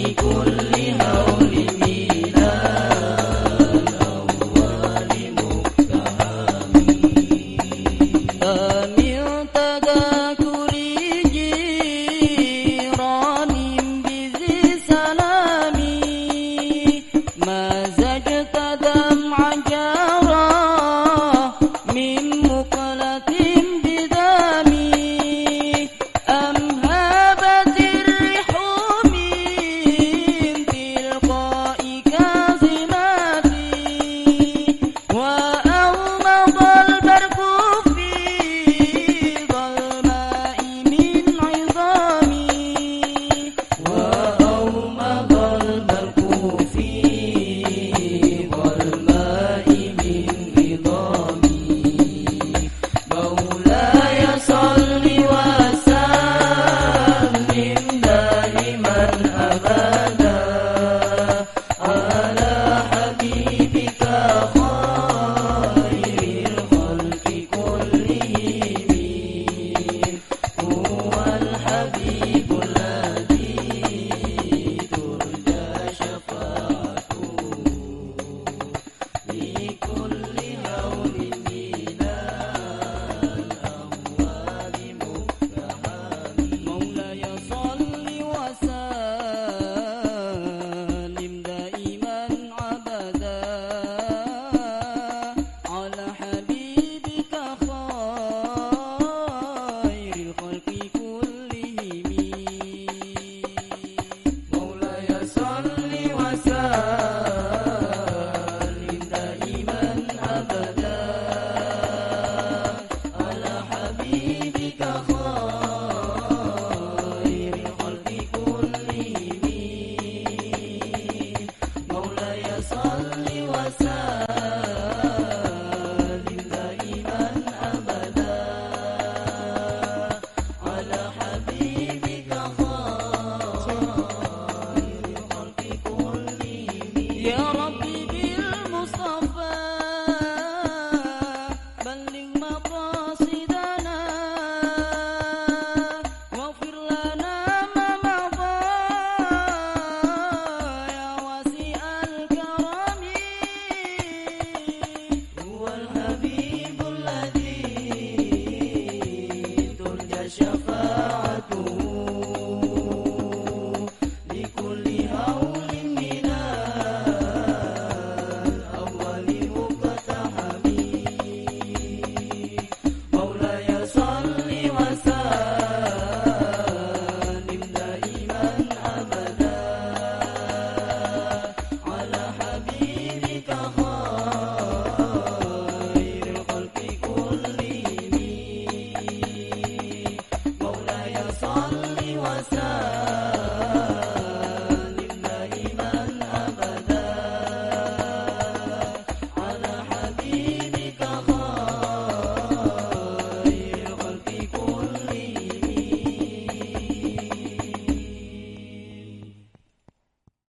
Nikula. Amen. Yeah.